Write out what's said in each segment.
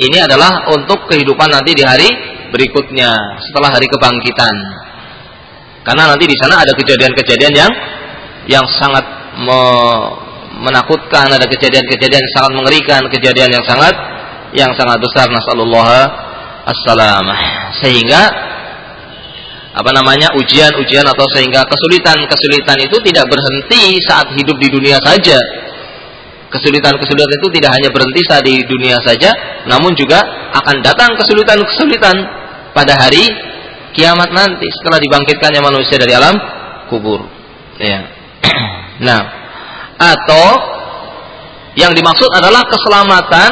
ini adalah untuk kehidupan nanti di hari berikutnya setelah hari kebangkitan. Karena nanti di sana ada kejadian-kejadian yang yang sangat me, menakutkan, ada kejadian-kejadian yang sangat mengerikan, kejadian yang sangat yang sangat besar nasallallahu assalamah. Sehingga apa namanya ujian-ujian atau sehingga kesulitan-kesulitan itu tidak berhenti saat hidup di dunia saja. Kesulitan-kesulitan itu tidak hanya berhenti saat di dunia saja, namun juga akan datang kesulitan-kesulitan pada hari kiamat nanti setelah dibangkitkannya manusia dari alam kubur. Ya. Nah, atau yang dimaksud adalah keselamatan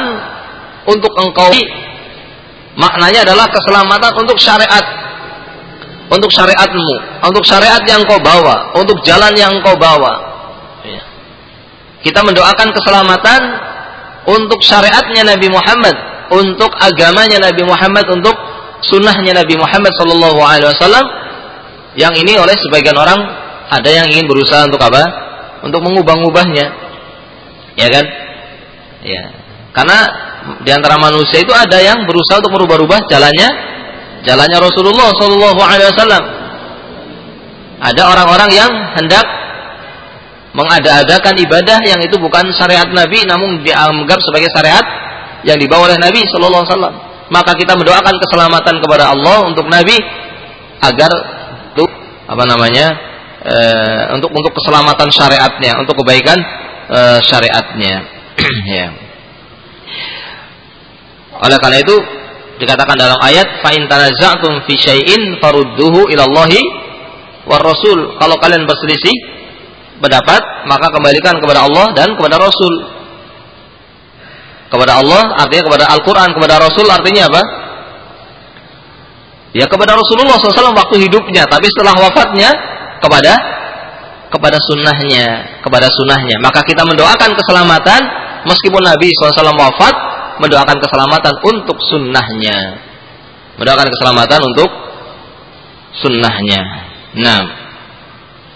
untuk engkau maknanya adalah keselamatan untuk syariat untuk syariatmu untuk syariat yang kau bawa untuk jalan yang kau bawa. Kita mendoakan keselamatan untuk syariatnya Nabi Muhammad untuk agamanya Nabi Muhammad untuk sunnahnya Nabi Muhammad Sallallahu Alaihi Wasallam yang ini oleh sebagian orang ada yang ingin berusaha untuk apa untuk mengubah-ubahnya. Ya kan? Ya. Karena di antara manusia itu ada yang berusaha untuk merubah-rubah jalannya jalannya Rasulullah Shallallahu alaihi wasallam. Ada orang-orang yang hendak mengada-adakan ibadah yang itu bukan syariat Nabi namun dianggap sebagai syariat yang dibawa oleh Nabi Shallallahu alaihi wasallam. Maka kita mendoakan keselamatan kepada Allah untuk Nabi agar itu apa namanya? e, untuk untuk keselamatan syariatnya, untuk kebaikan e, syariatnya. ya. Oleh karena itu dikatakan dalam ayat fa in tanaza'tum fi syai'in farudduhu ila Allahi war Rasul. Kalau kalian berselisih pendapat, maka kembalikan kepada Allah dan kepada Rasul. Kepada Allah artinya kepada Al-Qur'an, kepada Rasul artinya apa? Ya kepada Rasulullah SAW waktu hidupnya, tapi setelah wafatnya kepada kepada sunnahnya, kepada sunnahnya. Maka kita mendoakan keselamatan meskipun Nabi SAW wafat, mendoakan keselamatan untuk sunnahnya. Mendoakan keselamatan untuk sunnahnya. Nah,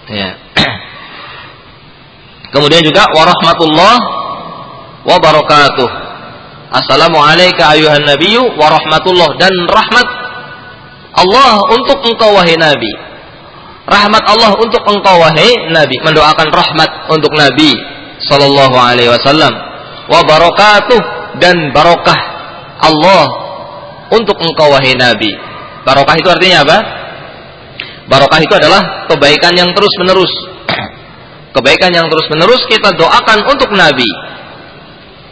ya. Kemudian juga warahmatullah wabarakatuh. Assalamualaikum ayuhan nabiyyu warahmatullah dan rahmat Allah untuk engkau wahai nabi. Rahmat Allah untuk engkau wahai Nabi. Mendoakan rahmat untuk Nabi sallallahu alaihi wasallam. Wa barakatuh dan barokah Allah untuk engkau wahai Nabi. Barokah itu artinya apa? Barokah itu adalah kebaikan yang terus menerus kebaikan yang terus menerus kita doakan untuk Nabi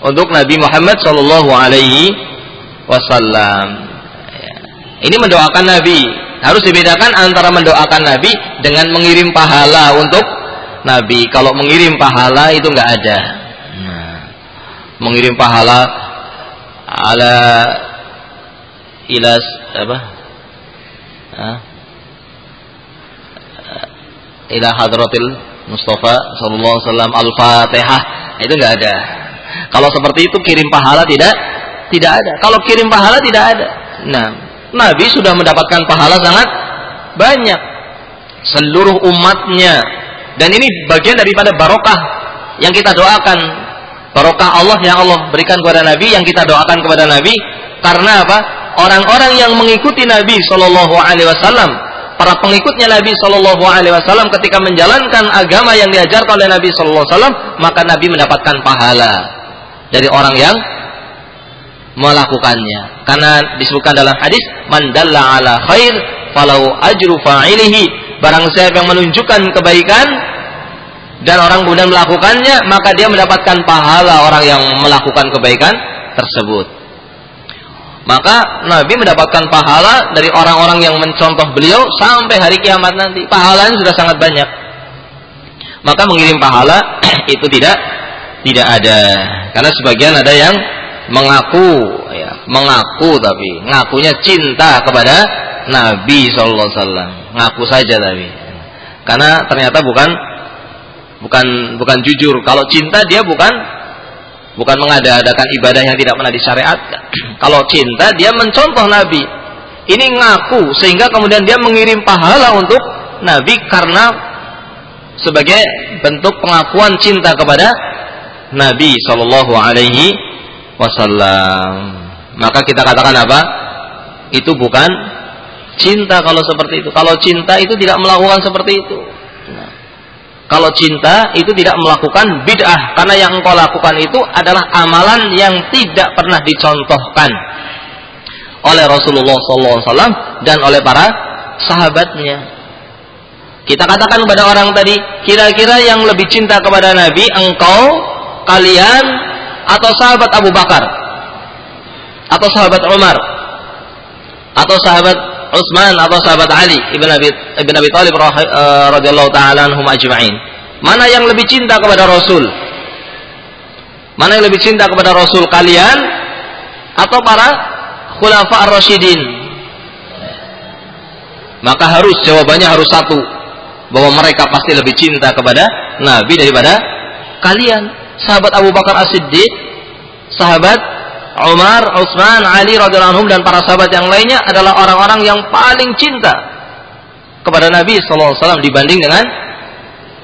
untuk Nabi Muhammad sallallahu alaihi wasallam ini mendoakan Nabi harus dibedakan antara mendoakan Nabi dengan mengirim pahala untuk Nabi. Kalau mengirim pahala itu nggak ada. Nah, mengirim pahala ala ilas apa? Hah? ila hadratil Mustafa sallallahu alaihi wasallam al-Fatihah. Itu nggak ada. Kalau seperti itu kirim pahala tidak? Tidak ada. Kalau kirim pahala tidak ada. Nah, Nabi sudah mendapatkan pahala sangat banyak. Seluruh umatnya. Dan ini bagian daripada barokah yang kita doakan. Barokah Allah yang Allah berikan kepada Nabi yang kita doakan kepada Nabi. Karena apa? Orang-orang yang mengikuti Nabi Shallallahu Alaihi Wasallam para pengikutnya Nabi Shallallahu Alaihi Wasallam ketika menjalankan agama yang diajarkan oleh Nabi Shallallahu Alaihi Wasallam maka Nabi mendapatkan pahala dari orang yang melakukannya. Karena disebutkan dalam hadis, "Man dalla ala khair falau ajru fa'ilihi." Barang siapa yang menunjukkan kebaikan dan orang kemudian melakukannya, maka dia mendapatkan pahala orang yang melakukan kebaikan tersebut. Maka Nabi mendapatkan pahala dari orang-orang yang mencontoh beliau sampai hari kiamat nanti. Pahalanya sudah sangat banyak. Maka mengirim pahala itu tidak tidak ada. Karena sebagian ada yang mengaku ya, mengaku tapi ngakunya cinta kepada Nabi sallallahu alaihi wasallam. Ngaku saja tapi. Karena ternyata bukan bukan bukan jujur. Kalau cinta dia bukan bukan mengada-adakan ibadah yang tidak pernah disyariatkan. Kalau cinta dia mencontoh Nabi. Ini ngaku sehingga kemudian dia mengirim pahala untuk Nabi karena sebagai bentuk pengakuan cinta kepada Nabi Shallallahu Alaihi wasallam. Maka kita katakan apa? Itu bukan cinta kalau seperti itu. Kalau cinta itu tidak melakukan seperti itu. Kalau cinta itu tidak melakukan bid'ah. Karena yang engkau lakukan itu adalah amalan yang tidak pernah dicontohkan oleh Rasulullah SAW dan oleh para sahabatnya. Kita katakan kepada orang tadi, kira-kira yang lebih cinta kepada Nabi, engkau, kalian, atau sahabat Abu Bakar, atau sahabat Umar, atau sahabat Utsman, atau sahabat Ali ibn Abi ibn Abi Thalib eh, radhiyallahu taala anhum ajma'in. Mana yang lebih cinta kepada Rasul? Mana yang lebih cinta kepada Rasul kalian atau para khulafa ar-rasyidin? Maka harus jawabannya harus satu bahwa mereka pasti lebih cinta kepada Nabi daripada kalian. Sahabat Abu Bakar As-Siddiq, sahabat Umar, Utsman, Ali radhiyallahu anhum dan para sahabat yang lainnya adalah orang-orang yang paling cinta kepada Nabi sallallahu alaihi wasallam dibanding dengan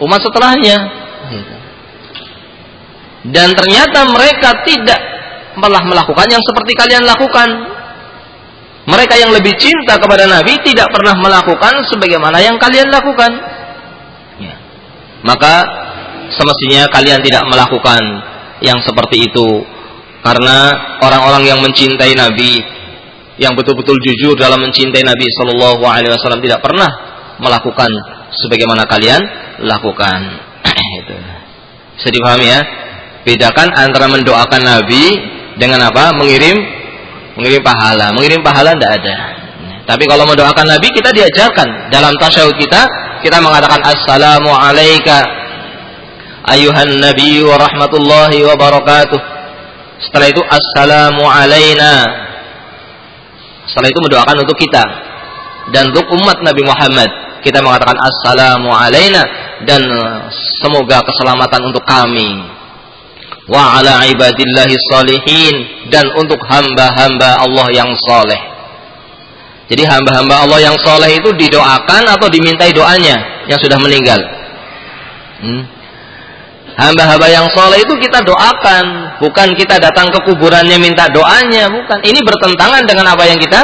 umat setelahnya. Dan ternyata mereka tidak malah melakukan yang seperti kalian lakukan. Mereka yang lebih cinta kepada Nabi tidak pernah melakukan sebagaimana yang kalian lakukan maka semestinya kalian tidak melakukan yang seperti itu karena orang-orang yang mencintai Nabi yang betul-betul jujur dalam mencintai Nabi Shallallahu Alaihi Wasallam tidak pernah melakukan sebagaimana kalian lakukan. itu. Bisa dipahami ya? Bedakan antara mendoakan Nabi dengan apa? Mengirim mengirim pahala. Mengirim pahala tidak ada. Tapi kalau mendoakan Nabi kita diajarkan dalam tasyahud kita kita mengatakan assalamu alayka ayuhan nabi wa rahmatullahi wa barakatuh. Setelah itu assalamu alayna. Setelah itu mendoakan untuk kita dan untuk umat Nabi Muhammad. Kita mengatakan assalamu alayna dan semoga keselamatan untuk kami. Wa ala ibadillahi salihin dan untuk hamba-hamba Allah yang saleh. Jadi hamba-hamba Allah yang soleh itu didoakan atau dimintai doanya yang sudah meninggal. Hmm. Hamba-hamba yang soleh itu kita doakan, bukan kita datang ke kuburannya minta doanya, bukan. Ini bertentangan dengan apa yang kita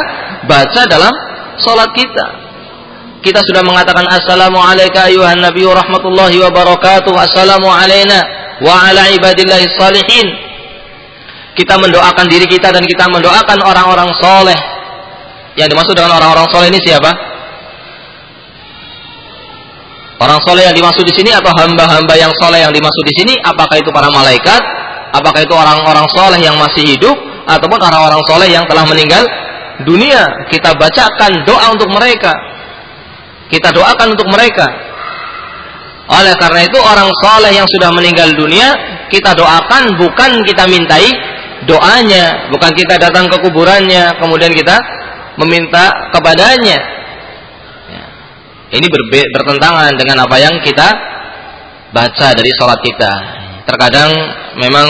baca dalam sholat kita. Kita sudah mengatakan Assalamualaikum ayuhan Nabi wa rahmatullahi wa barakatuh. Assalamu alayna wa ala ibadillahi salihin. Kita mendoakan diri kita dan kita mendoakan orang-orang soleh yang dimaksud dengan orang-orang soleh ini siapa? Orang soleh yang dimaksud di sini atau hamba-hamba yang soleh yang dimaksud di sini? Apakah itu para malaikat? Apakah itu orang-orang soleh yang masih hidup? Ataupun orang-orang soleh yang telah meninggal dunia? Kita bacakan doa untuk mereka. Kita doakan untuk mereka. Oleh karena itu orang soleh yang sudah meninggal dunia kita doakan bukan kita mintai doanya, bukan kita datang ke kuburannya kemudian kita meminta kepadanya. Ini bertentangan dengan apa yang kita baca dari sholat kita. Terkadang memang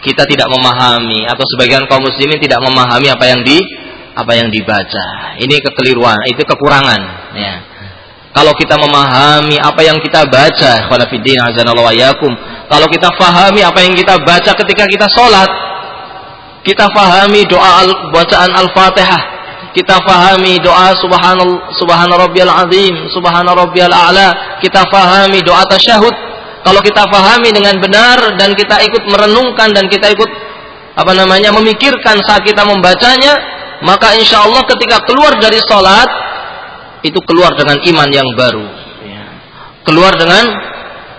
kita tidak memahami atau sebagian kaum muslimin tidak memahami apa yang di apa yang dibaca. Ini kekeliruan, itu kekurangan. Ya. Kalau kita memahami apa yang kita baca, kalau kita fahami apa yang kita baca ketika kita sholat, kita fahami doa al, bacaan Al-Fatihah. Kita fahami doa subhanallah subhana rabbiyal azim, subhana rabbiyal a'la. Kita fahami doa tasyahud. Kalau kita fahami dengan benar dan kita ikut merenungkan dan kita ikut apa namanya memikirkan saat kita membacanya, maka insya Allah ketika keluar dari sholat itu keluar dengan iman yang baru, ya. keluar dengan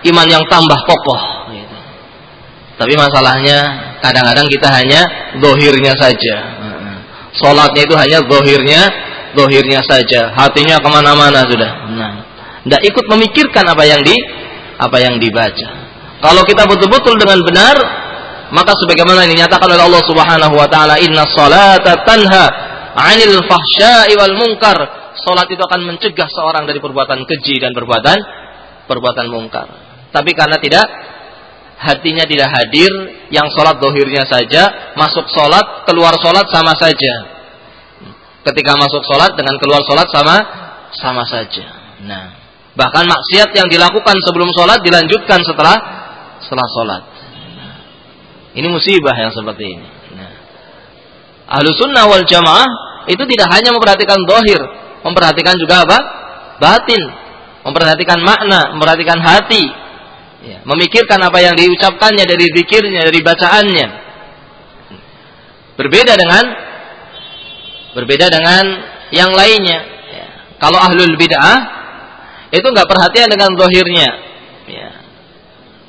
iman yang tambah kokoh. Gitu. Tapi masalahnya kadang-kadang kita hanya dohirnya saja. Sholatnya itu hanya dohirnya, dohirnya saja. Hatinya ke mana-mana sudah. Nah, tidak ikut memikirkan apa yang di apa yang dibaca. Kalau kita betul-betul dengan benar, maka sebagaimana dinyatakan oleh Allah Subhanahu wa taala, "Inna salata tanha 'anil fahsya'i wal munkar." Salat itu akan mencegah seorang dari perbuatan keji dan perbuatan perbuatan mungkar. Tapi karena tidak hatinya tidak hadir, yang sholat dohirnya saja, masuk sholat, keluar sholat sama saja. Ketika masuk sholat dengan keluar sholat sama sama saja. Nah, bahkan maksiat yang dilakukan sebelum sholat dilanjutkan setelah setelah sholat. Ini musibah yang seperti ini. Nah, Ahlu sunnah wal jamaah itu tidak hanya memperhatikan dohir, memperhatikan juga apa? Batin, memperhatikan makna, memperhatikan hati, ya, memikirkan apa yang diucapkannya dari zikirnya, dari bacaannya. Berbeda dengan berbeda dengan yang lainnya. Ya. Kalau ahlul bid'ah itu nggak perhatian dengan dohirnya. Ya.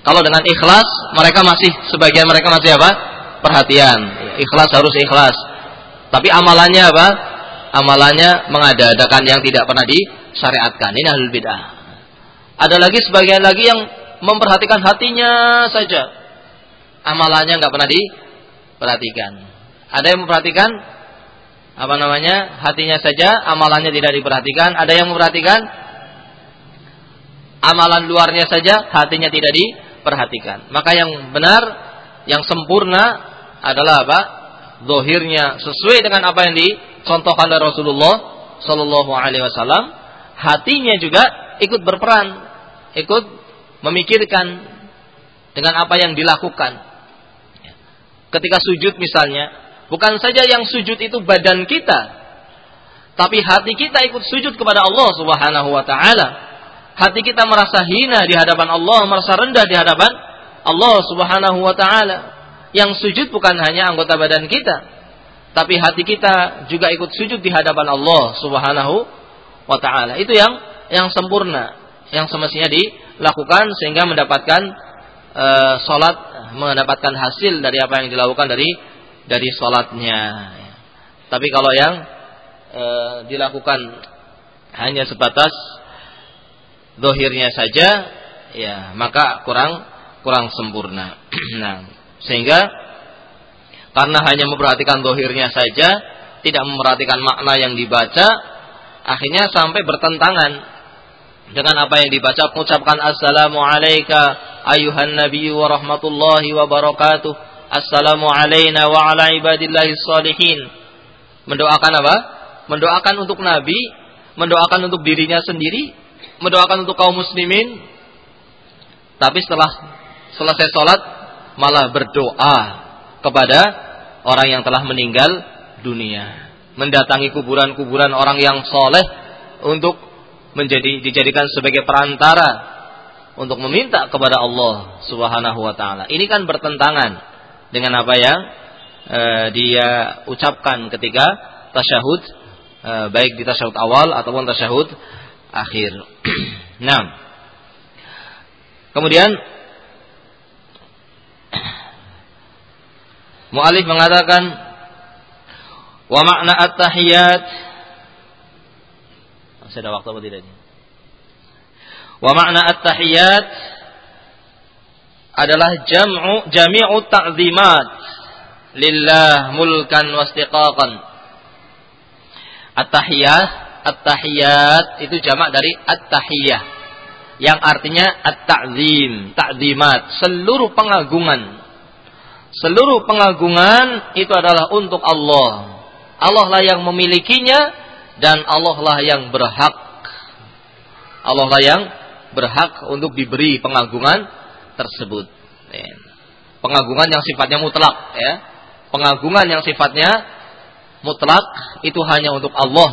Kalau dengan ikhlas mereka masih sebagian mereka masih apa? Perhatian. Ya, ikhlas harus ikhlas. Tapi amalannya apa? Amalannya mengada-adakan yang tidak pernah disyariatkan. Ini ahlul bid'ah. Ada lagi sebagian lagi yang memperhatikan hatinya saja. Amalannya nggak pernah diperhatikan. Ada yang memperhatikan apa namanya? Hatinya saja, amalannya tidak diperhatikan. Ada yang memperhatikan amalan luarnya saja, hatinya tidak diperhatikan. Maka yang benar, yang sempurna adalah apa? zohirnya sesuai dengan apa yang dicontohkan oleh Rasulullah Shallallahu Alaihi Wasallam, hatinya juga ikut berperan, ikut memikirkan dengan apa yang dilakukan. Ketika sujud misalnya, bukan saja yang sujud itu badan kita, tapi hati kita ikut sujud kepada Allah Subhanahu wa taala. Hati kita merasa hina di hadapan Allah, merasa rendah di hadapan Allah Subhanahu wa taala. Yang sujud bukan hanya anggota badan kita, tapi hati kita juga ikut sujud di hadapan Allah Subhanahu wa taala. Itu yang yang sempurna, yang semestinya dilakukan sehingga mendapatkan e, salat mendapatkan hasil dari apa yang dilakukan dari dari salatnya. Tapi kalau yang e, dilakukan hanya sebatas dohirnya saja, ya maka kurang kurang sempurna. nah, sehingga karena hanya memperhatikan dohirnya saja, tidak memperhatikan makna yang dibaca, akhirnya sampai bertentangan dengan apa yang dibaca. Mengucapkan Assalamu alayka ayuhan nabiyyu wa rahmatullahi wa barakatuh. Assalamu alayna wa ala ibadillahi salihin. Mendoakan apa? Mendoakan untuk Nabi, mendoakan untuk dirinya sendiri, mendoakan untuk kaum muslimin. Tapi setelah selesai sholat, malah berdoa kepada orang yang telah meninggal dunia. Mendatangi kuburan-kuburan orang yang soleh untuk menjadi dijadikan sebagai perantara untuk meminta kepada Allah Subhanahu wa taala. Ini kan bertentangan dengan apa yang e, dia ucapkan ketika tasyahud e, baik di tasyahud awal ataupun tasyahud akhir. nah. Kemudian Mu'alif mengatakan wa makna at-tahiyat Masih ada waktu apa tidak ini? Wa makna at-tahiyat adalah jam'u jami'u ta'zimat lillah mulkan wastiqaqan. At-tahiyat, at-tahiyat itu jamak dari at-tahiyah yang artinya at-ta'zim, ta'zimat, seluruh pengagungan Seluruh pengagungan itu adalah untuk Allah. Allah lah yang memilikinya dan Allah lah yang berhak. Allah lah yang berhak untuk diberi pengagungan tersebut. Pengagungan yang sifatnya mutlak ya. Pengagungan yang sifatnya mutlak itu hanya untuk Allah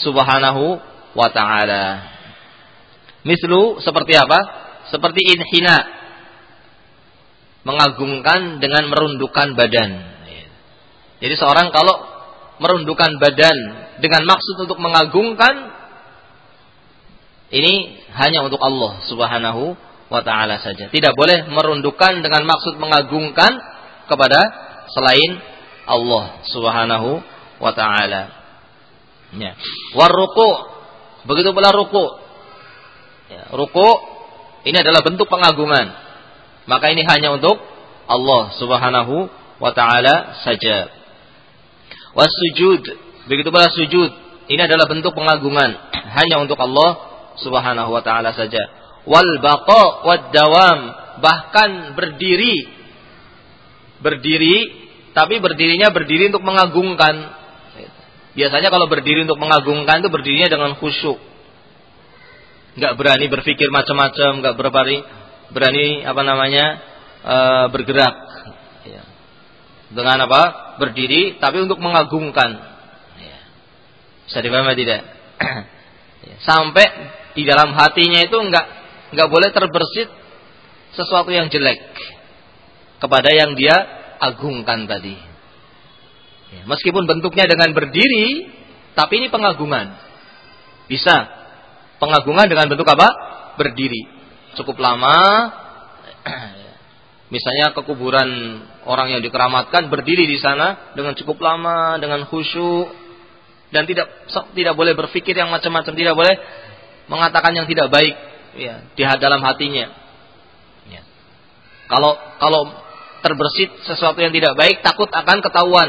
Subhanahu wa taala. Mislu seperti apa? Seperti inhina mengagungkan dengan merundukkan badan. Jadi seorang kalau merundukkan badan dengan maksud untuk mengagungkan ini hanya untuk Allah Subhanahu wa taala saja. Tidak boleh merundukkan dengan maksud mengagungkan kepada selain Allah Subhanahu wa taala. Ya. War begitu pula ruku. Ya, ruku ini adalah bentuk pengagungan maka ini hanya untuk Allah Subhanahu wa taala saja. Wasujud, begitu pula sujud. Ini adalah bentuk pengagungan hanya untuk Allah Subhanahu wa taala saja. Wal baqa wad dawam, bahkan berdiri berdiri tapi berdirinya berdiri untuk mengagungkan. Biasanya kalau berdiri untuk mengagungkan itu berdirinya dengan khusyuk. Enggak berani berpikir macam-macam, enggak berani berani apa namanya e, bergerak. Ya. dengan apa? Berdiri, tapi untuk mengagungkan. Bisa tidak? Ya. Sampai di dalam hatinya itu enggak enggak boleh terbersit sesuatu yang jelek kepada yang dia agungkan tadi. Ya. Meskipun bentuknya dengan berdiri, tapi ini pengagungan. Bisa pengagungan dengan bentuk apa? Berdiri. Cukup lama, Misalnya ke kuburan orang yang dikeramatkan berdiri di sana dengan cukup lama, dengan khusyuk dan tidak tidak boleh berpikir yang macam-macam, tidak boleh mengatakan yang tidak baik ya di dalam hatinya. Ya. Kalau kalau terbersit sesuatu yang tidak baik takut akan ketahuan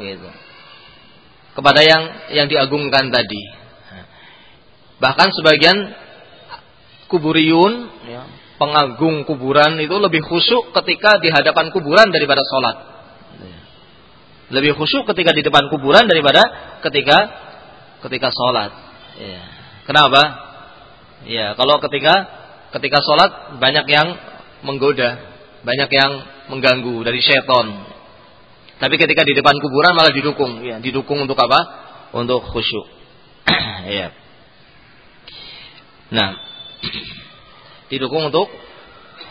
gitu. Kepada yang yang diagungkan tadi. Bahkan sebagian kuburiyun ya, pengagung kuburan itu lebih khusyuk ketika di hadapan kuburan daripada sholat. Lebih khusyuk ketika di depan kuburan daripada ketika ketika sholat. Ya. Kenapa? Ya, kalau ketika ketika sholat banyak yang menggoda, banyak yang mengganggu dari seton. Tapi ketika di depan kuburan malah didukung, ya, didukung untuk apa? Untuk khusyuk. ya. Nah, didukung untuk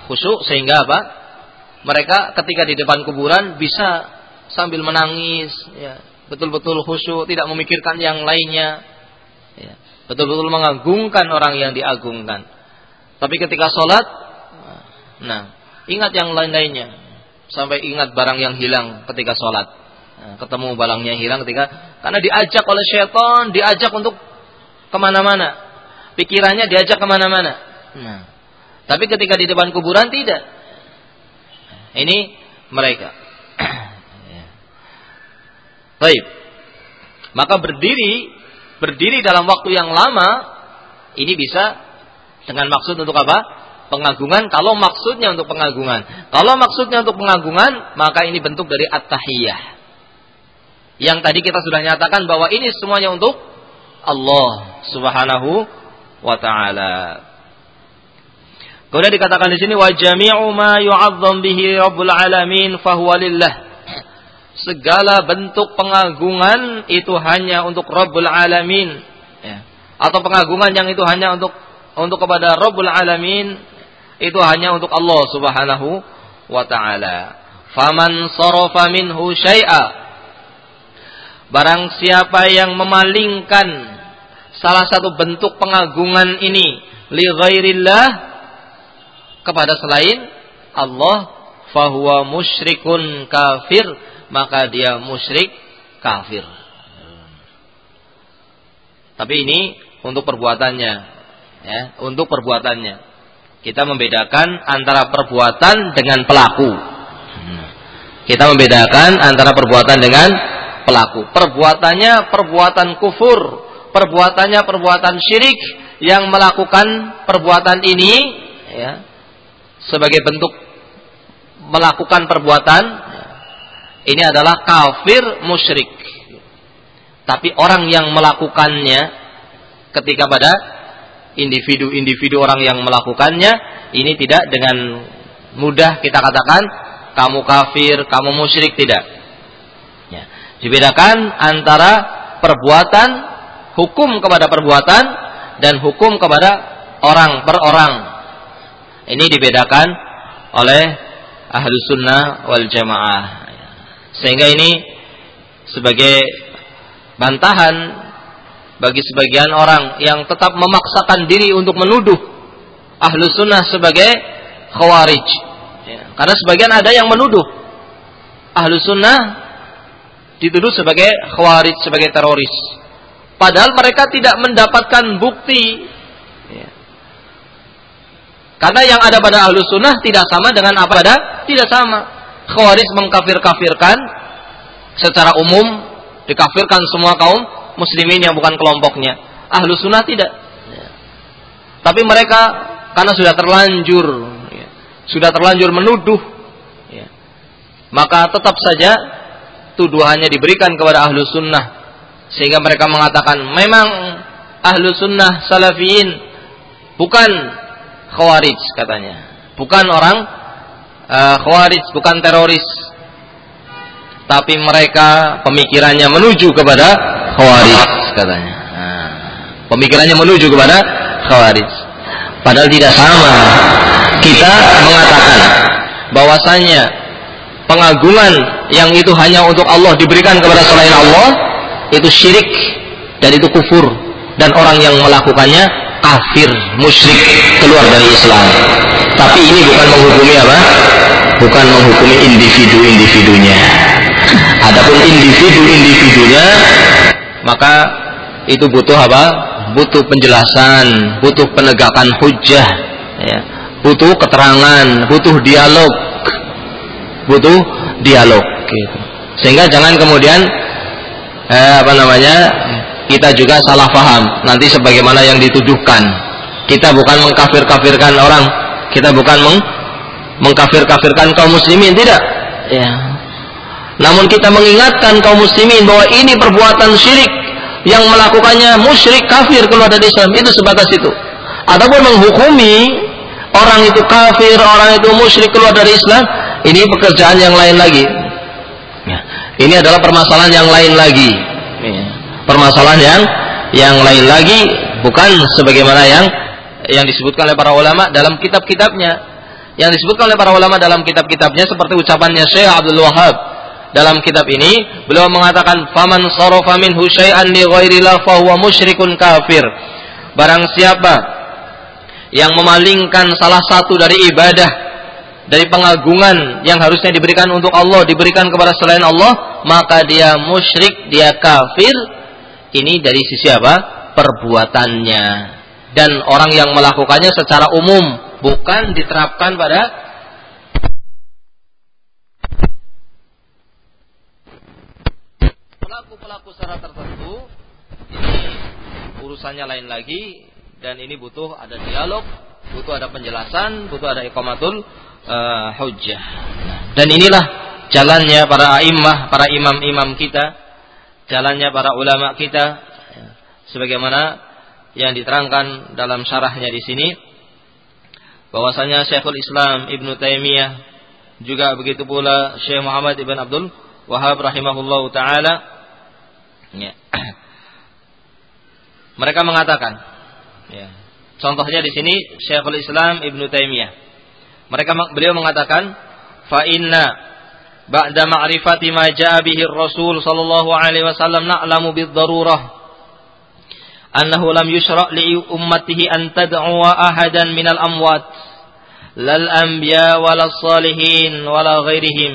khusyuk sehingga apa? Mereka ketika di depan kuburan bisa sambil menangis, ya, betul-betul khusyuk, tidak memikirkan yang lainnya, ya, betul-betul mengagungkan orang yang diagungkan. Tapi ketika sholat, nah ingat yang lain-lainnya, sampai ingat barang yang hilang ketika sholat. Nah, ketemu barangnya hilang ketika karena diajak oleh syaitan, diajak untuk ke mana-mana, pikirannya diajak ke mana-mana. Nah, tapi ketika di depan kuburan tidak. Ini mereka. Baik. Maka berdiri, berdiri dalam waktu yang lama, ini bisa dengan maksud untuk apa? Pengagungan. Kalau maksudnya untuk pengagungan. Kalau maksudnya untuk pengagungan, maka ini bentuk dari at-tahiyah. Yang tadi kita sudah nyatakan bahwa ini semuanya untuk Allah Subhanahu wa taala. Kemudian dikatakan di sini wa jami'u ma yu'azzam bihi rabbul alamin fahuwa lillah. Segala bentuk pengagungan itu hanya untuk Rabbul Alamin ya. Atau pengagungan yang itu hanya untuk untuk kepada Rabbul Alamin itu hanya untuk Allah Subhanahu wa taala. Faman sarafa minhu syai'a Barang siapa yang memalingkan salah satu bentuk pengagungan ini li ghairillah kepada selain Allah fahuwa musyrikun kafir maka dia musyrik kafir. Tapi ini untuk perbuatannya ya, untuk perbuatannya. Kita membedakan antara perbuatan dengan pelaku. Kita membedakan antara perbuatan dengan pelaku. Perbuatannya perbuatan kufur, perbuatannya perbuatan syirik yang melakukan perbuatan ini ya, sebagai bentuk melakukan perbuatan ini adalah kafir musyrik. Tapi orang yang melakukannya ketika pada individu-individu orang yang melakukannya ini tidak dengan mudah kita katakan kamu kafir, kamu musyrik tidak. Ya. Dibedakan antara perbuatan hukum kepada perbuatan dan hukum kepada orang per orang ini dibedakan oleh ahlu sunnah wal jamaah. Sehingga ini sebagai bantahan bagi sebagian orang yang tetap memaksakan diri untuk menuduh ahlu sunnah sebagai khawarij. Ya, karena sebagian ada yang menuduh ahlu sunnah dituduh sebagai khawarij, sebagai teroris. Padahal mereka tidak mendapatkan bukti karena yang ada pada ahlu sunnah tidak sama dengan apa ada tidak sama. Khawarij mengkafir-kafirkan secara umum dikafirkan semua kaum muslimin yang bukan kelompoknya. Ahlu sunnah tidak. Tapi mereka karena sudah terlanjur, ya, sudah terlanjur menuduh, ya, maka tetap saja tuduhannya diberikan kepada ahlu sunnah sehingga mereka mengatakan memang ahlu sunnah salafiyin bukan khawarij katanya. Bukan orang uh, khawarij, bukan teroris. tapi mereka pemikirannya menuju kepada khawarij katanya. Nah, pemikirannya menuju kepada khawarij. Padahal tidak sama. Kita mengatakan bahwasanya pengagungan yang itu hanya untuk Allah diberikan kepada selain Allah itu syirik dan itu kufur dan orang yang melakukannya kafir musyrik keluar dari Islam. Tapi ini bukan menghukumi apa? Bukan menghukumi individu-individunya. Adapun individu-individunya maka itu butuh apa? Butuh penjelasan, butuh penegakan hujah, ya. butuh keterangan, butuh dialog, butuh dialog. Gitu. Sehingga jangan kemudian eh, apa namanya kita juga salah paham nanti sebagaimana yang dituduhkan. Kita bukan mengkafir-kafirkan orang, kita bukan meng mengkafir-kafirkan kaum muslimin tidak. Ya, namun kita mengingatkan kaum muslimin bahwa ini perbuatan syirik yang melakukannya musyrik kafir keluar dari Islam itu sebatas itu. Ataupun menghukumi orang itu kafir, orang itu musyrik keluar dari Islam, ini pekerjaan yang lain lagi. Ya. Ini adalah permasalahan yang lain lagi. Ya. Permasalahan yang yang lain lagi bukan sebagaimana yang yang disebutkan oleh para ulama dalam kitab-kitabnya. Yang disebutkan oleh para ulama dalam kitab-kitabnya seperti ucapannya Syekh Abdul Wahab dalam kitab ini beliau mengatakan faman sarafa minhu syai'an li ghairillah huwa musyrikun kafir. Barang siapa yang memalingkan salah satu dari ibadah dari pengagungan yang harusnya diberikan untuk Allah diberikan kepada selain Allah, maka dia musyrik, dia kafir. Ini dari sisi apa? perbuatannya. Dan orang yang melakukannya secara umum bukan diterapkan pada pelaku-pelaku secara tertentu ini urusannya lain lagi dan ini butuh ada dialog, butuh ada penjelasan, butuh ada iqamatul uh, hujjah. Dan inilah jalannya para imam, para imam-imam kita, jalannya para ulama kita sebagaimana yang diterangkan dalam syarahnya di sini bahwasanya Syekhul Islam Ibnu Taimiyah juga begitu pula Syekh Muhammad Ibn Abdul Wahab rahimahullahu taala Ya. Mereka mengatakan, ya. Contohnya di sini Syekhul Islam Ibnu Taimiyah. Mereka beliau mengatakan, fa inna ba'da ma'rifati ma ja'a bihi Rasul sallallahu alaihi wasallam na'lamu bid-darurah annahu lam yushra' li ummatihi an tad'u ahadan minal amwat lal anbiya wala salihin wala ghairihim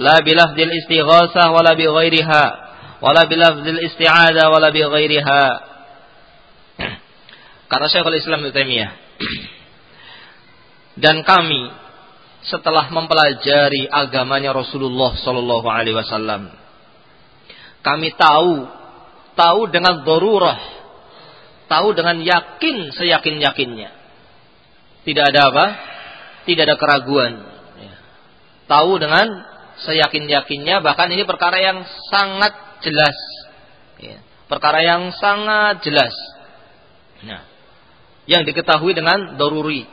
la bilafdil istighasah wala bi ghairiha wala bilafzil isti'ada wala bi ghairiha kata Syekhul Islam Ibnu Taimiyah dan kami setelah mempelajari agamanya Rasulullah sallallahu alaihi wasallam kami tahu tahu dengan darurah tahu dengan yakin seyakin-yakinnya tidak ada apa tidak ada keraguan ya. tahu dengan seyakin-yakinnya bahkan ini perkara yang sangat jelas. Ya. Perkara yang sangat jelas. Nah, yang diketahui dengan doruri.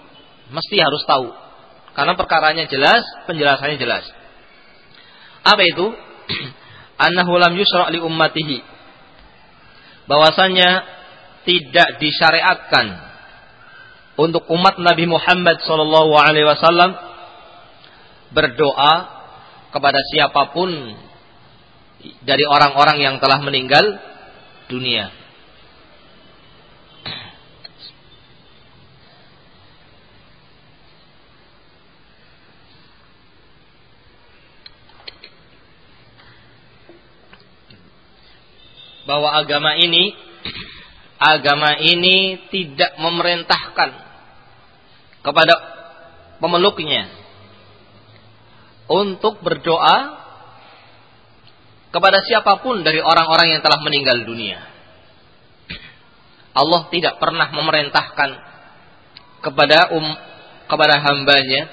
Mesti harus tahu. Karena perkaranya jelas, penjelasannya jelas. Apa itu? Annahu lam yusra' li ummatihi. Bahwasanya tidak disyariatkan untuk umat Nabi Muhammad sallallahu alaihi wasallam berdoa kepada siapa pun dari orang-orang yang telah meninggal dunia. Bahwa agama ini agama ini tidak memerintahkan kepada pemeluknya untuk berdoa kepada siapa pun dari orang-orang yang telah meninggal dunia. Allah tidak pernah memerintahkan kepada um, kepada hambanya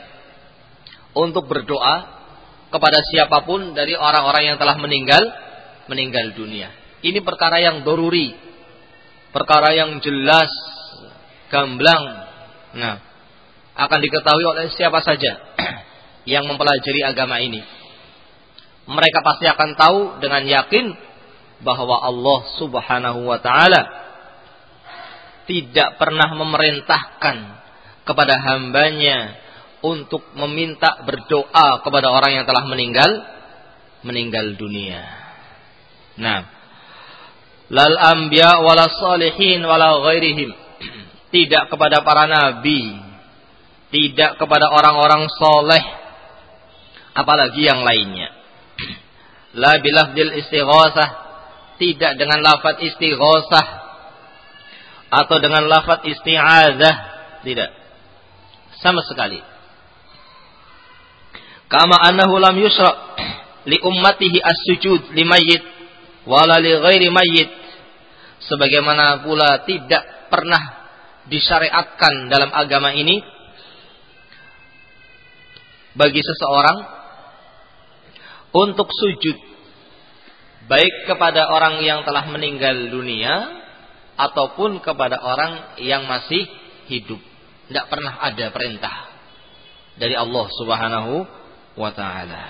untuk berdoa kepada siapa pun dari orang-orang yang telah meninggal meninggal dunia. Ini perkara yang doruri, perkara yang jelas, gamblang. Nah, akan diketahui oleh siapa saja yang mempelajari agama ini Mereka pasti akan tahu dengan yakin bahwa Allah Subhanahu wa taala tidak pernah memerintahkan kepada hambanya untuk meminta berdoa kepada orang yang telah meninggal meninggal dunia. Nah, lal anbiya wala salihin wala ghairihim. Tidak kepada para nabi, tidak kepada orang-orang soleh, apalagi yang lainnya. La bilafdil istighosah, tidak dengan lafaz istighosah atau dengan lafaz isti'adzah, tidak. Sama sekali. Kama annahu lam yusra li ummatihi as-sujud li mayyit wala ghairi mayyit sebagaimana pula tidak pernah disyariatkan dalam agama ini bagi seseorang untuk sujud baik kepada orang yang telah meninggal dunia ataupun kepada orang yang masih hidup. Tidak pernah ada perintah dari Allah Subhanahu wa taala.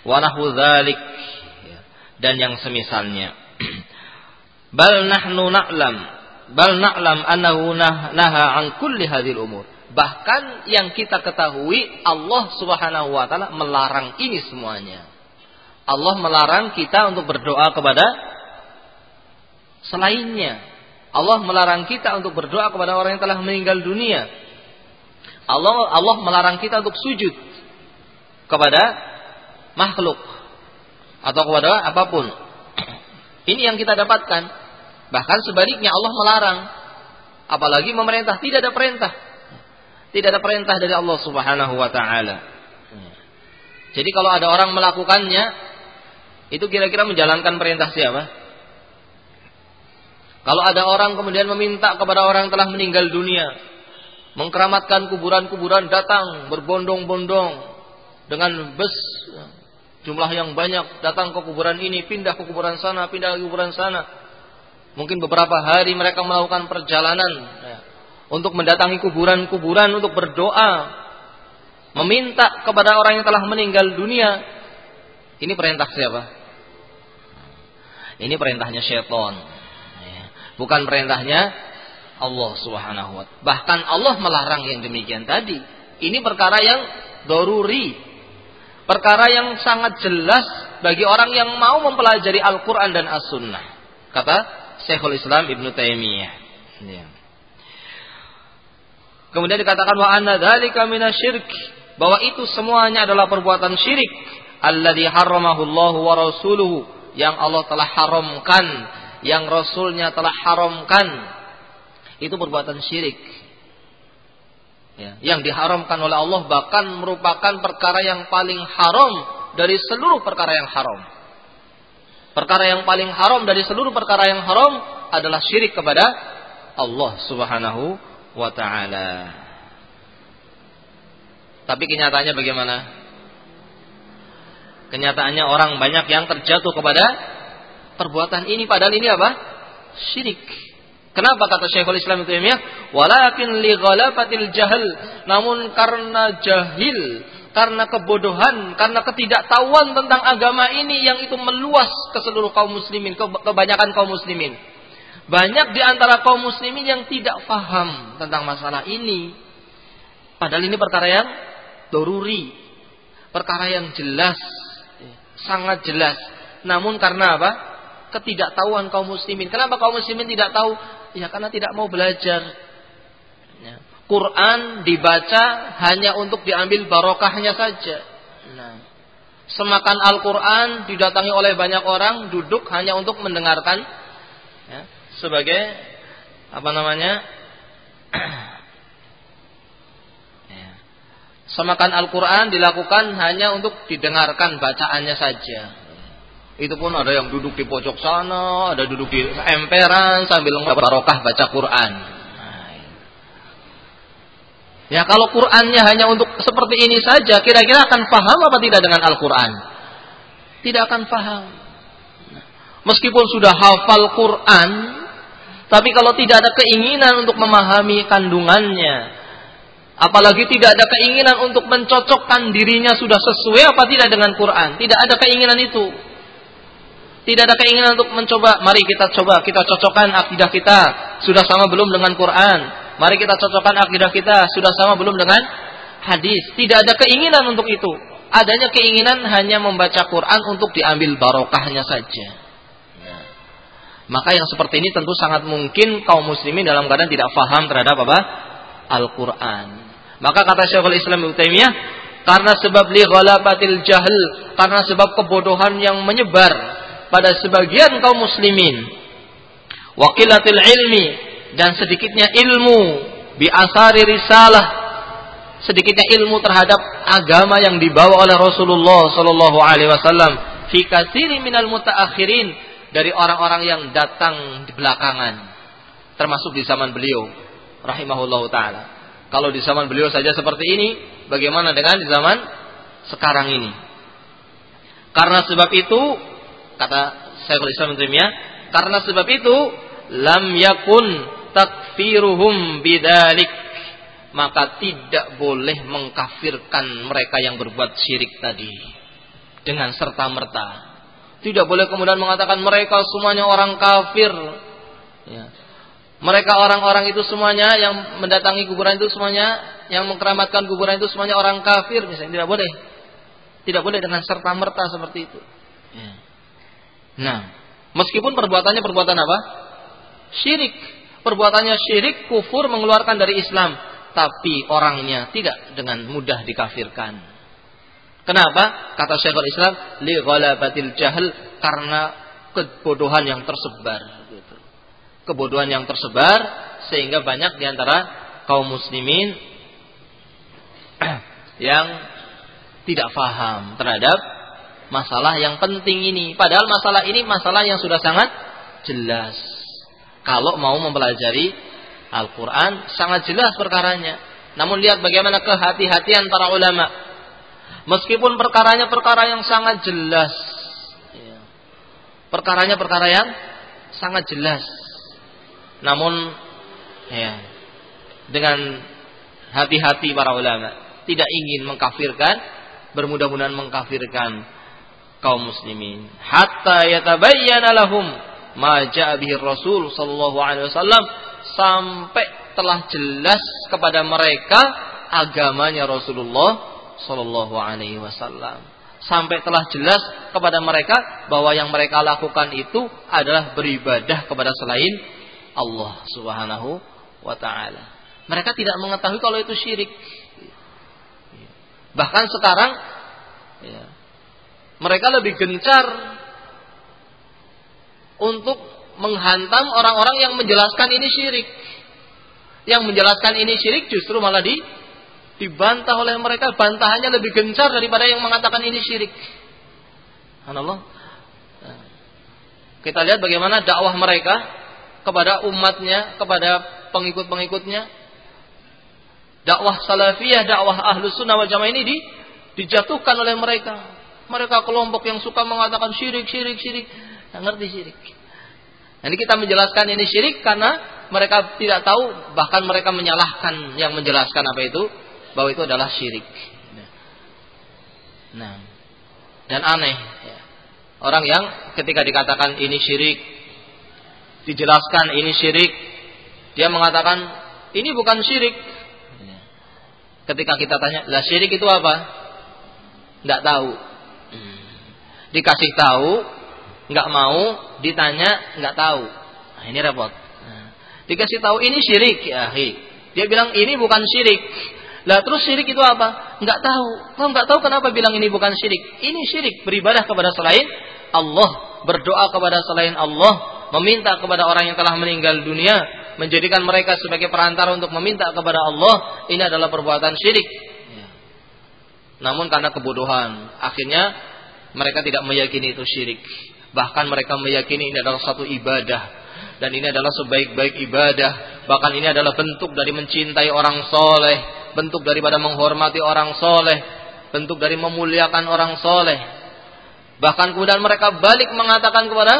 Wa dzalik dan yang semisalnya. Bal nahnu na'lam bal na'lam annahu naha an kulli hadhil umur. Bahkan yang kita ketahui Allah Subhanahu wa taala melarang ini semuanya. Allah melarang kita untuk berdoa kepada selainnya. Allah melarang kita untuk berdoa kepada orang yang telah meninggal dunia. Allah Allah melarang kita untuk sujud kepada makhluk atau kepada apa pun. Ini yang kita dapatkan. Bahkan sebaliknya Allah melarang. Apalagi memerintah, tidak ada perintah. Tidak ada perintah dari Allah Subhanahu wa taala. Jadi kalau ada orang melakukannya, itu kira-kira menjalankan perintah siapa? Kalau ada orang kemudian meminta kepada orang yang telah meninggal dunia, mengkeramatkan kuburan-kuburan datang berbondong-bondong dengan bus Jumlah yang banyak datang ke kuburan ini, pindah ke kuburan sana, pindah ke kuburan sana. Mungkin beberapa hari mereka melakukan perjalanan ya, untuk mendatangi kuburan-kuburan untuk berdoa, meminta kepada orang yang telah meninggal dunia. Ini perintah siapa? Ini perintahnya syaitan. Ya, bukan perintahnya Allah Subhanahu wa Bahkan Allah melarang yang demikian tadi. Ini perkara yang doruri, Perkara yang sangat jelas bagi orang yang mau mempelajari Al-Quran dan As-Sunnah. Kata Syekhul Islam Ibn Taimiyah. Ya. Kemudian dikatakan wa anna dzalika minasyirk bahwa itu semuanya adalah perbuatan syirik alladzi harramahu Allah wa rasuluhu yang Allah telah haramkan, yang rasulnya telah haramkan. Itu perbuatan syirik ya, yang diharamkan oleh Allah bahkan merupakan perkara yang paling haram dari seluruh perkara yang haram. Perkara yang paling haram dari seluruh perkara yang haram adalah syirik kepada Allah Subhanahu wa taala. Tapi kenyataannya bagaimana? Kenyataannya orang banyak yang terjatuh kepada perbuatan ini padahal ini apa? Syirik. Kenapa kata Syekhul Islam itu ya? Walakin li ghalabatil jahil. Namun karena jahil, karena kebodohan, karena ketidaktahuan tentang agama ini yang itu meluas ke seluruh kaum muslimin, ke kebanyakan kaum muslimin. Banyak di antara kaum muslimin yang tidak paham tentang masalah ini. Padahal ini perkara yang doruri. Perkara yang jelas. Sangat jelas. Namun karena apa? Ketidaktahuan kaum muslimin. Kenapa kaum muslimin tidak tahu? Ya karena tidak mau belajar. Ya. Quran dibaca hanya untuk diambil barokahnya saja. Nah, semakan Al-Quran didatangi oleh banyak orang duduk hanya untuk mendengarkan ya, sebagai apa namanya ya. semakan Al-Quran dilakukan hanya untuk didengarkan bacaannya saja itu pun ada yang duduk di pojok sana, ada duduk di emperan sambil barokah baca Quran. Nah, ya kalau Qurannya hanya untuk seperti ini saja, kira-kira akan paham apa tidak dengan Al-Quran? Tidak akan paham. Meskipun sudah hafal Quran, tapi kalau tidak ada keinginan untuk memahami kandungannya, Apalagi tidak ada keinginan untuk mencocokkan dirinya sudah sesuai apa tidak dengan Quran. Tidak ada keinginan itu. Tidak ada keinginan untuk mencoba. Mari kita coba kita cocokkan akidah kita sudah sama belum dengan Quran. Mari kita cocokkan akidah kita sudah sama belum dengan hadis. Tidak ada keinginan untuk itu. Adanya keinginan hanya membaca Quran untuk diambil barokahnya saja. Nah, maka yang seperti ini tentu sangat mungkin kaum muslimin dalam keadaan tidak faham terhadap apa? Al-Quran. Maka kata Syekhul Islam Ibnu Taimiyah, karena sebab li jahl, karena sebab kebodohan yang menyebar pada sebagian kaum muslimin. Waqilatil ilmi dan sedikitnya ilmu bi asari risalah sedikitnya ilmu terhadap agama yang dibawa oleh Rasulullah sallallahu alaihi wasallam fi katsiri minal mutaakhirin dari orang-orang yang datang di belakangan termasuk di zaman beliau rahimahullahu taala kalau di zaman beliau saja seperti ini, bagaimana dengan di zaman sekarang ini? Karena sebab itu, kata Syekhul Islam Taimiyah, karena sebab itu lam yakun takfiruhum bidalik maka tidak boleh mengkafirkan mereka yang berbuat syirik tadi dengan serta merta. Tidak boleh kemudian mengatakan mereka semuanya orang kafir. Ya. Mereka orang-orang itu semuanya yang mendatangi kuburan itu semuanya yang mengkeramatkan kuburan itu semuanya orang kafir misalnya tidak boleh. Tidak boleh dengan serta merta seperti itu. Ya. Nah, meskipun perbuatannya perbuatan apa? Syirik. Perbuatannya syirik, kufur mengeluarkan dari Islam, tapi orangnya tidak dengan mudah dikafirkan. Kenapa? Kata Syekhul Islam, li ghalabatil jahl karena kebodohan yang tersebar kebodohan yang tersebar sehingga banyak di antara kaum muslimin yang tidak faham terhadap masalah yang penting ini. Padahal masalah ini masalah yang sudah sangat jelas. Kalau mau mempelajari Al-Quran sangat jelas perkaranya. Namun lihat bagaimana kehati-hatian para ulama. Meskipun perkaranya perkara yang sangat jelas. Ya. Perkaranya perkara yang sangat jelas. Namun ya dengan hati-hati para ulama tidak ingin mengkafirkan bermudah-mudahan mengkafirkan kaum muslimin hatta yatabayyana lahum ma ja'a bihi Rasul sallallahu alaihi wasallam sampai telah jelas kepada mereka agamanya Rasulullah sallallahu alaihi wasallam sampai telah jelas kepada mereka bahwa yang mereka lakukan itu adalah beribadah kepada selain Allah Subhanahu wa taala. Mereka tidak mengetahui kalau itu syirik. Bahkan sekarang ya, mereka lebih gencar untuk menghantam orang-orang yang menjelaskan ini syirik. Yang menjelaskan ini syirik justru malah di dibantah oleh mereka bantahannya lebih gencar daripada yang mengatakan ini syirik. Allah. Kita lihat bagaimana dakwah mereka kepada umatnya, kepada pengikut-pengikutnya. Dakwah salafiyah, dakwah ahlus sunnah wal jamaah ini di, dijatuhkan oleh mereka. Mereka kelompok yang suka mengatakan syirik, syirik, syirik. Tidak ngerti syirik. Jadi kita menjelaskan ini syirik karena mereka tidak tahu, bahkan mereka menyalahkan yang menjelaskan apa itu, bahwa itu adalah syirik. Nah, dan aneh. Orang yang ketika dikatakan ini syirik, dijelaskan ini syirik, dia mengatakan ini bukan syirik. Ketika kita tanya, lah syirik itu apa? Tidak tahu. Dikasih tahu, nggak mau, ditanya, nggak tahu. Nah, ini repot. Dikasih tahu ini syirik, ya, dia bilang ini bukan syirik. Lah terus syirik itu apa? Nggak tahu. Nggak tahu kenapa bilang ini bukan syirik. Ini syirik beribadah kepada selain Allah, berdoa kepada selain Allah, meminta kepada orang yang telah meninggal dunia, menjadikan mereka sebagai perantara untuk meminta kepada Allah, ini adalah perbuatan syirik. Ya. Namun karena kebodohan, akhirnya mereka tidak meyakini itu syirik. Bahkan mereka meyakini ini adalah satu ibadah dan ini adalah sebaik-baik ibadah. Bahkan ini adalah bentuk dari mencintai orang soleh, bentuk daripada menghormati orang soleh, bentuk dari memuliakan orang soleh. Bahkan kemudian mereka balik mengatakan kepada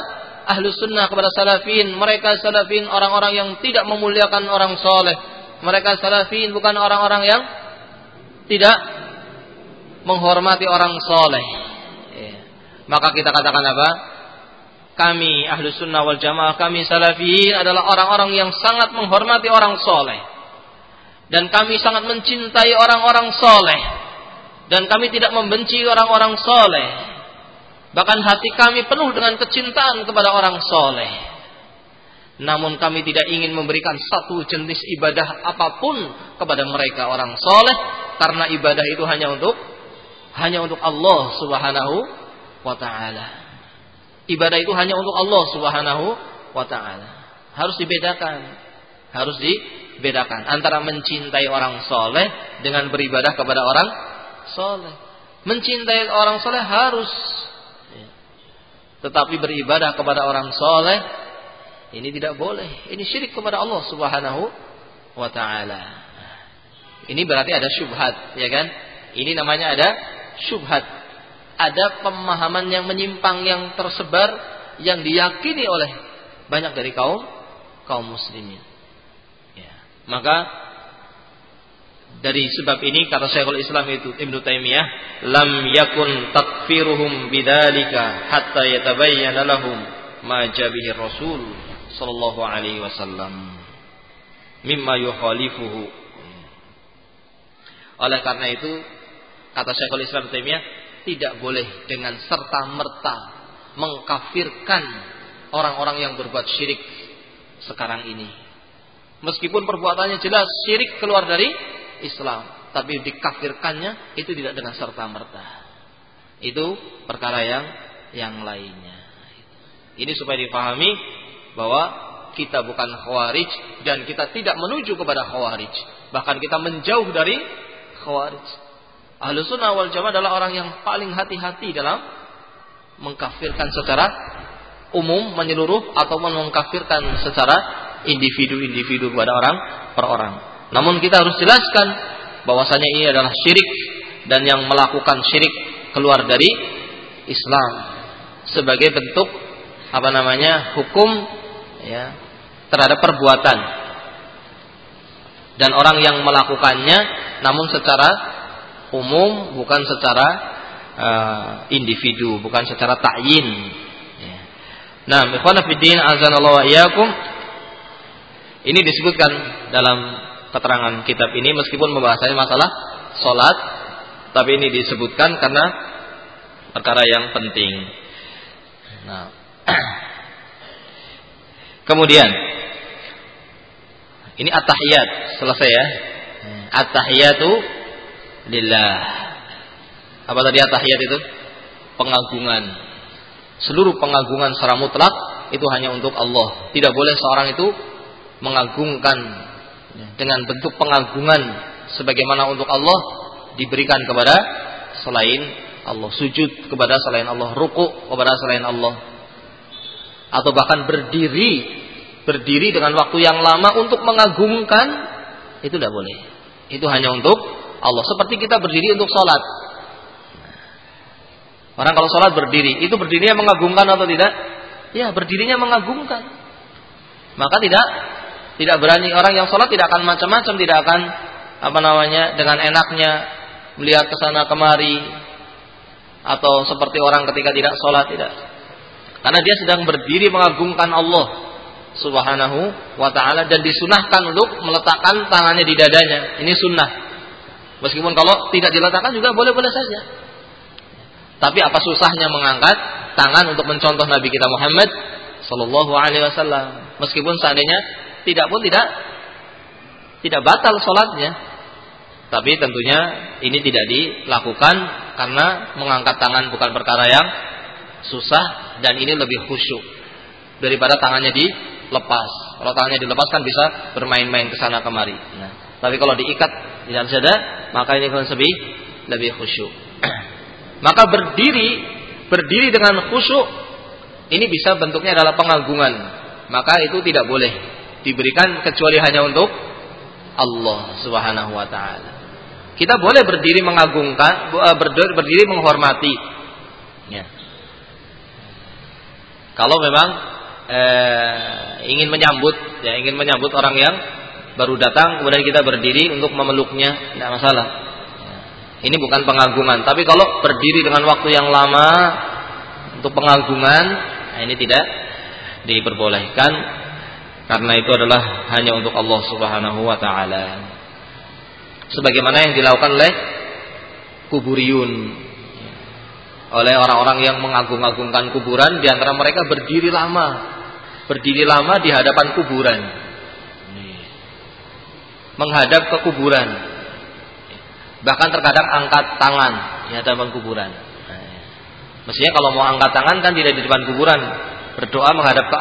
ahlu sunnah kepada salafin. Mereka salafin orang-orang yang tidak memuliakan orang soleh. mereka salafin bukan orang-orang yang tidak menghormati orang soleh. Maka kita katakan apa? Kami ahlu sunnah wal jamaah, kami salafin adalah orang-orang yang sangat menghormati orang soleh. Dan kami sangat mencintai orang-orang soleh. Dan kami tidak membenci orang-orang soleh. Bahkan hati kami penuh dengan kecintaan kepada orang soleh. Namun kami tidak ingin memberikan satu jenis ibadah apa pun kepada mereka orang soleh karena ibadah itu hanya untuk hanya untuk Allah Subhanahu wa taala. Ibadah itu hanya untuk Allah Subhanahu wa taala. Harus dibedakan. Harus dibedakan antara mencintai orang soleh dengan beribadah kepada orang soleh. Mencintai orang soleh harus tetapi beribadah kepada orang soleh ini tidak boleh. Ini syirik kepada Allah Subhanahu wa taala. Ini berarti ada syubhat, ya kan? Ini namanya ada syubhat. Ada pemahaman yang menyimpang yang tersebar yang diyakini oleh banyak dari kaum kaum muslimin. Ya. Maka dari sebab ini kata Syekhul Islam itu Ibnu Taimiyah, lam yakun takfiruhum bidzalika hatta yatabayyana lahum ma jabihi Rasul sallallahu alaihi wasallam mimma yukhalifuhu oleh karena itu kata Syekhul Islam Taimiyah tidak boleh dengan serta merta mengkafirkan orang-orang yang berbuat syirik sekarang ini meskipun perbuatannya jelas syirik keluar dari Islam tapi dikafirkannya itu tidak dengan serta merta itu perkara yang yang lainnya ini supaya dipahami bahwa kita bukan khawarij dan kita tidak menuju kepada khawarij. Bahkan kita menjauh dari khawarij. Ahlu sunnah wal jamaah adalah orang yang paling hati-hati dalam mengkafirkan secara umum, menyeluruh atau mengkafirkan secara individu-individu kepada orang per orang. Namun kita harus jelaskan bahwasanya ini adalah syirik dan yang melakukan syirik keluar dari Islam sebagai bentuk apa namanya hukum ya terhadap perbuatan dan orang yang melakukannya namun secara umum bukan secara uh, individu bukan secara takyin ya. nah ikhwan fillah azanallahu wa iyyakum ini disebutkan dalam keterangan kitab ini meskipun pembahasannya masalah solat tapi ini disebutkan karena perkara yang penting nah Kemudian ini at-tahiyat selesai ya. At-tahiyatu lillah. Apa tadi at-tahiyat itu? Pengagungan. Seluruh pengagungan secara mutlak itu hanya untuk Allah. Tidak boleh seorang itu mengagungkan dengan bentuk pengagungan sebagaimana untuk Allah diberikan kepada selain Allah, sujud kepada selain Allah, ruku kepada selain Allah atau bahkan berdiri berdiri dengan waktu yang lama untuk mengagungkan itu tidak boleh. Itu hanya untuk Allah. Seperti kita berdiri untuk sholat. Orang kalau sholat berdiri, itu berdirinya mengagungkan atau tidak? Ya, berdirinya mengagungkan. Maka tidak tidak berani orang yang sholat tidak akan macam-macam, tidak akan apa namanya dengan enaknya melihat ke sana kemari atau seperti orang ketika tidak sholat tidak karena dia sedang berdiri mengagungkan Allah Subhanahu wa taala dan disunahkan untuk meletakkan tangannya di dadanya. Ini sunnah. Meskipun kalau tidak diletakkan juga boleh-boleh saja. Tapi apa susahnya mengangkat tangan untuk mencontoh Nabi kita Muhammad sallallahu alaihi wasallam. Meskipun seandainya tidak pun tidak tidak batal sholatnya. Tapi tentunya ini tidak dilakukan karena mengangkat tangan bukan perkara yang susah dan ini lebih khusyuk daripada tangannya dilepas. Kalau tangannya dilepas kan bisa bermain-main ke sana kemari. Nah, tapi kalau diikat di dalam sada, maka ini kan lebih lebih khusyuk. maka berdiri berdiri dengan khusyuk ini bisa bentuknya adalah pengagungan. Maka itu tidak boleh diberikan kecuali hanya untuk Allah Subhanahu wa taala. Kita boleh berdiri mengagungkan, eh, berdiri menghormati. Ya. Kalau memang eh, ingin menyambut, ya ingin menyambut orang yang baru datang kemudian kita berdiri untuk memeluknya, tidak masalah. Ini bukan pengagungan, tapi kalau berdiri dengan waktu yang lama untuk pengagungan, nah ini tidak diperbolehkan. Karena itu adalah hanya untuk Allah Subhanahu wa taala. Sebagaimana yang dilakukan oleh kuburiyun. Oleh orang-orang yang mengagung-agungkan kuburan di antara mereka berdiri lama. Berdiri lama di hadapan kuburan menghadap ke kuburan bahkan terkadang angkat tangan di hadapan kuburan mestinya kalau mau angkat tangan kan tidak di depan kuburan berdoa menghadap ke,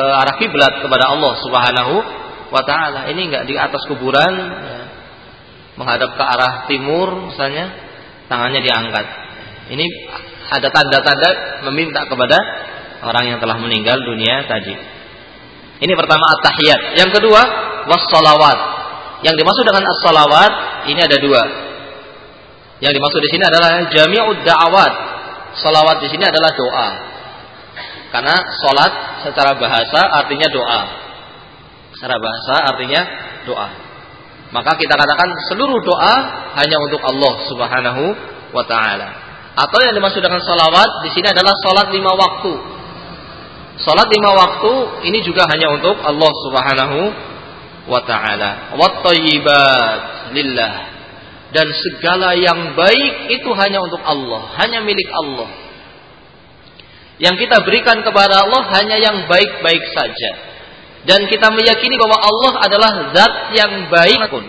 ke arah kiblat kepada Allah Subhanahu wa taala ini enggak di atas kuburan ya. menghadap ke arah timur misalnya tangannya diangkat ini ada tanda-tanda meminta kepada orang yang telah meninggal dunia tadi. Ini pertama at-tahiyat. Yang kedua, was-salawat. Yang dimaksud dengan as-salawat ini ada dua. Yang dimaksud di sini adalah jami'ud da'awat. Salawat di sini adalah doa. Karena salat secara bahasa artinya doa. Secara bahasa artinya doa. Maka kita katakan seluruh doa hanya untuk Allah Subhanahu wa taala. Atau yang dimaksud dengan salawat di sini adalah salat lima waktu. Salat lima waktu ini juga hanya untuk Allah Subhanahu wa taala. Wat lillah. Dan segala yang baik itu hanya untuk Allah, hanya milik Allah. Yang kita berikan kepada Allah hanya yang baik-baik saja. Dan kita meyakini bahwa Allah adalah zat yang baik pun.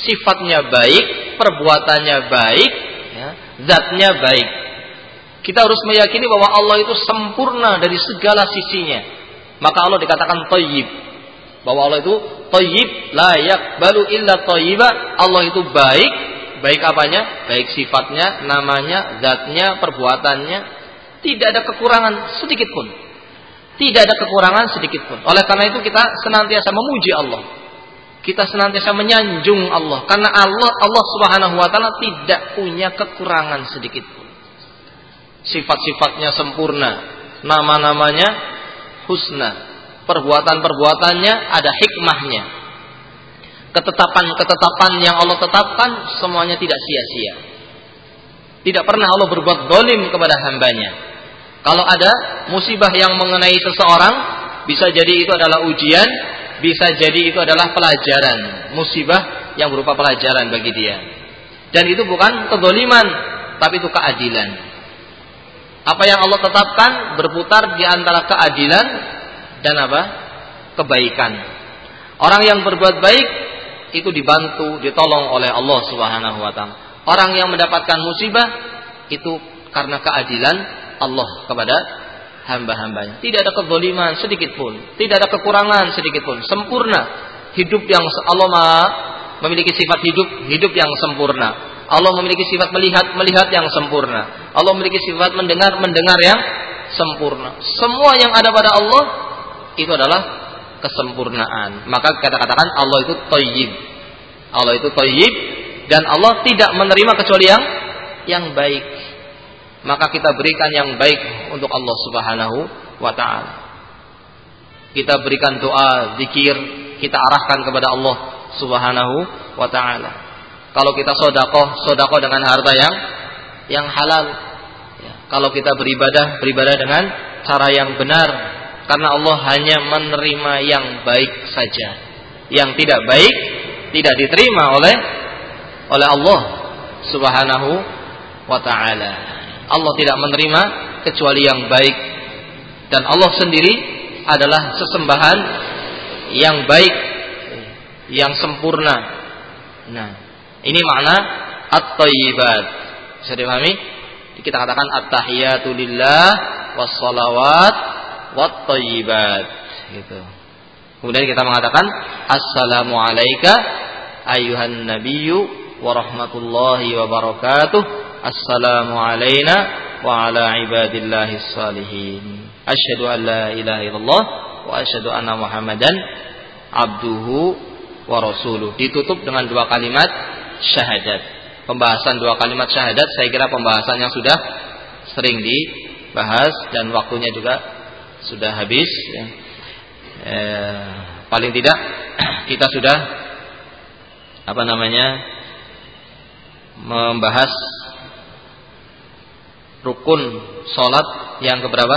Sifatnya baik, perbuatannya baik, zatnya baik. Kita harus meyakini bahwa Allah itu sempurna dari segala sisinya. Maka Allah dikatakan thayyib. Bahwa Allah itu thayyib, layak baru illa thayyiba. Allah itu baik, baik apanya? Baik sifatnya, namanya, zatnya, perbuatannya. Tidak ada kekurangan sedikit pun. Tidak ada kekurangan sedikit pun. Oleh karena itu kita senantiasa memuji Allah kita senantiasa menyanjung Allah karena Allah Allah Subhanahu wa taala tidak punya kekurangan sedikit pun. Sifat-sifatnya sempurna, nama-namanya husna, perbuatan-perbuatannya ada hikmahnya. Ketetapan-ketetapan yang Allah tetapkan semuanya tidak sia-sia. Tidak pernah Allah berbuat dolim kepada hambanya. Kalau ada musibah yang mengenai seseorang, bisa jadi itu adalah ujian, bisa jadi itu adalah pelajaran musibah yang berupa pelajaran bagi dia dan itu bukan kedoliman tapi itu keadilan apa yang Allah tetapkan berputar di antara keadilan dan apa kebaikan orang yang berbuat baik itu dibantu ditolong oleh Allah Subhanahu wa taala orang yang mendapatkan musibah itu karena keadilan Allah kepada hamba-hambanya. Tidak ada kezaliman sedikit pun, tidak ada kekurangan sedikit pun, sempurna. Hidup yang Allah Maha memiliki sifat hidup, hidup yang sempurna. Allah memiliki sifat melihat, melihat yang sempurna. Allah memiliki sifat mendengar, mendengar yang sempurna. Semua yang ada pada Allah itu adalah kesempurnaan. Maka kita katakan Allah itu thayyib. Allah itu thayyib dan Allah tidak menerima kecuali yang yang baik maka kita berikan yang baik untuk Allah Subhanahu wa taala. Kita berikan doa, zikir, kita arahkan kepada Allah Subhanahu wa taala. Kalau kita sodakoh, sodakoh dengan harta yang yang halal. Ya, kalau kita beribadah, beribadah dengan cara yang benar. Karena Allah hanya menerima yang baik saja. Yang tidak baik tidak diterima oleh oleh Allah Subhanahu wa taala. Allah tidak menerima kecuali yang baik dan Allah sendiri adalah sesembahan yang baik yang sempurna. Nah, ini makna at-thayyibat. Bisa dipahami? Kita katakan at-tahiyatu lillah was-salawat wat-thayyibat gitu. Kemudian kita mengatakan assalamu alayka ayuhan nabiyyu wa rahmatullahi wa barakatuh Assalamu alayna wa ala ibadillahi salihin. Asyhadu an la ilaha illallah wa asyhadu anna Muhammadan abduhu wa rasuluh. Ditutup dengan dua kalimat syahadat. Pembahasan dua kalimat syahadat saya kira pembahasan yang sudah sering dibahas dan waktunya juga sudah habis. Ya. Eh, paling tidak kita sudah apa namanya membahas rukun salat yang keberapa?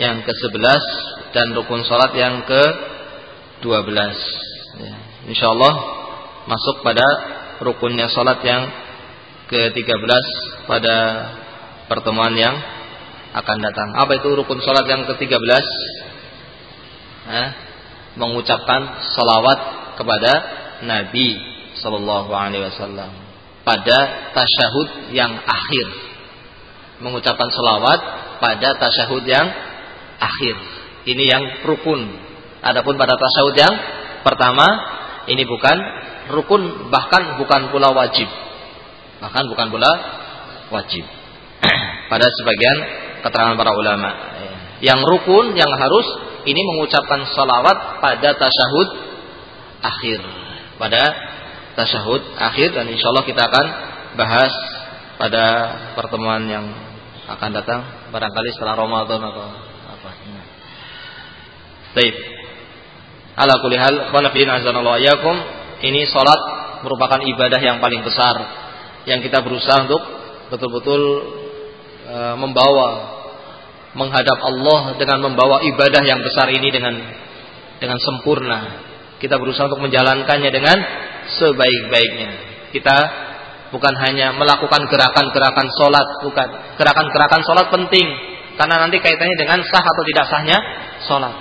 Yang ke-11 dan rukun salat yang ke-12. Ya, insyaallah masuk pada rukunnya salat yang ke-13 pada pertemuan yang akan datang. Apa itu rukun salat yang ke-13? Eh, mengucapkan salawat kepada Nabi sallallahu alaihi wasallam pada tasyahud yang akhir. Mengucapkan salawat pada tasyahud yang akhir. Ini yang rukun. Adapun pada tasyahud yang pertama ini bukan rukun bahkan bukan pula wajib. Bahkan bukan pula wajib. pada sebagian keterangan para ulama. Yang rukun yang harus ini mengucapkan salawat pada tasyahud akhir. Pada tasyahud akhir dan insya Allah kita akan bahas pada pertemuan yang akan datang barangkali setelah Ramadan atau apa. Baik. Ala kulli hal, ayakum, ini salat merupakan ibadah yang paling besar yang kita berusaha untuk betul-betul e, membawa menghadap Allah dengan membawa ibadah yang besar ini dengan dengan sempurna. Kita berusaha untuk menjalankannya dengan sebaik-baiknya. Kita bukan hanya melakukan gerakan-gerakan sholat, bukan. Gerakan-gerakan sholat penting karena nanti kaitannya dengan sah atau tidak sahnya sholat.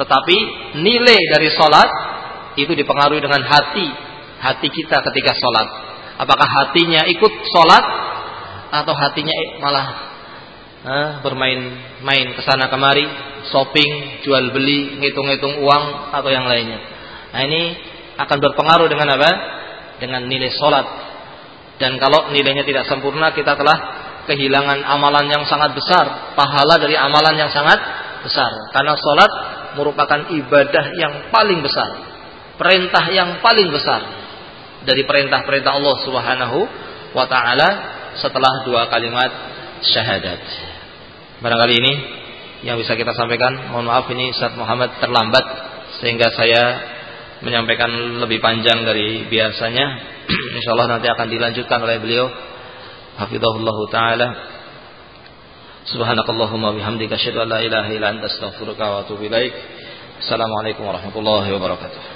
Tetapi nilai dari sholat itu dipengaruhi dengan hati, hati kita ketika sholat. Apakah hatinya ikut sholat atau hatinya malah eh, bermain-main ke sana kemari, shopping, jual beli, ngitung-ngitung uang atau yang lainnya. Nah ini akan berpengaruh dengan apa? Dengan nilai solat. Dan kalau nilainya tidak sempurna, kita telah kehilangan amalan yang sangat besar, pahala dari amalan yang sangat besar. Karena solat merupakan ibadah yang paling besar, perintah yang paling besar dari perintah-perintah Allah Subhanahu wa taala setelah dua kalimat syahadat. Barangkali ini yang bisa kita sampaikan. Mohon maaf ini Ustaz Muhammad terlambat sehingga saya menyampaikan lebih panjang dari biasanya. Insyaallah nanti akan dilanjutkan oleh beliau. Hafizahullah taala. Subhanakallahumma bihamdika asyhadu an la ilaha illa anta astaghfiruka wa atubu ilaik. Assalamualaikum warahmatullahi wabarakatuh.